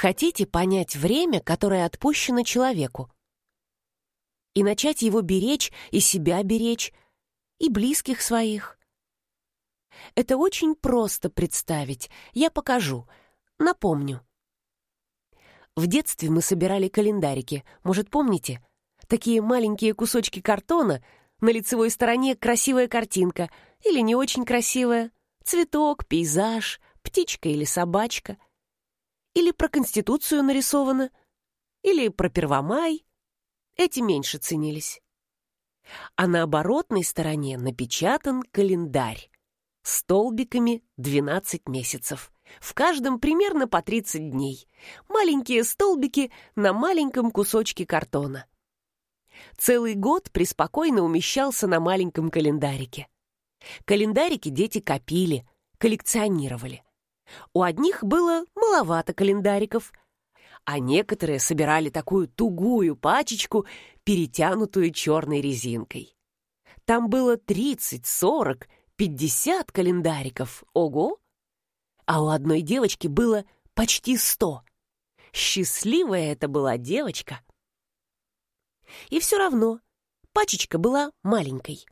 Хотите понять время, которое отпущено человеку? И начать его беречь, и себя беречь, и близких своих? Это очень просто представить. Я покажу. Напомню. В детстве мы собирали календарики. Может, помните? Такие маленькие кусочки картона, на лицевой стороне красивая картинка или не очень красивая, цветок, пейзаж, птичка или собачка — или про Конституцию нарисовано, или про Первомай. Эти меньше ценились. А на оборотной стороне напечатан календарь. Столбиками 12 месяцев. В каждом примерно по 30 дней. Маленькие столбики на маленьком кусочке картона. Целый год преспокойно умещался на маленьком календарике. Календарики дети копили, коллекционировали. У одних было маловато календариков, а некоторые собирали такую тугую пачечку, перетянутую черной резинкой. Там было 30, 40, 50 календариков. Ого! А у одной девочки было почти 100. Счастливая это была девочка. И все равно пачечка была маленькой.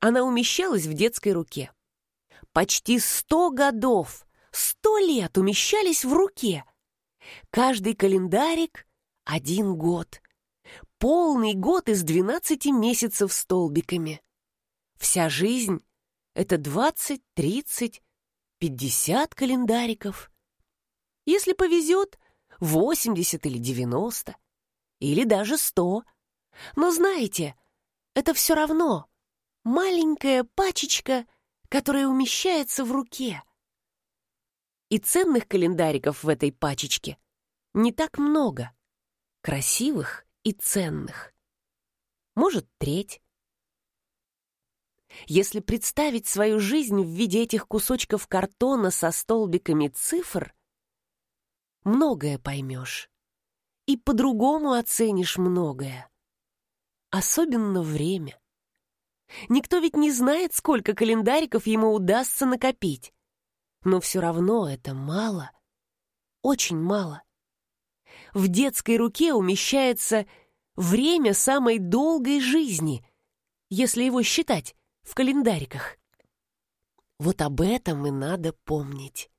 Она умещалась в детской руке. Почти сто годов сто лет умещались в руке. Каждый календарик — один год. Полный год из двенадцати месяцев столбиками. Вся жизнь — это двадцать, тридцать, пятьдесят календариков. Если повезет, восемьдесят или девяносто, или даже сто. Но знаете, это все равно маленькая пачечка, которая умещается в руке. И ценных календариков в этой пачечке не так много. Красивых и ценных. Может, треть. Если представить свою жизнь в виде этих кусочков картона со столбиками цифр, многое поймешь. И по-другому оценишь многое. Особенно время. Никто ведь не знает, сколько календариков ему удастся накопить но все равно это мало, очень мало. В детской руке умещается время самой долгой жизни, если его считать в календариках. Вот об этом и надо помнить.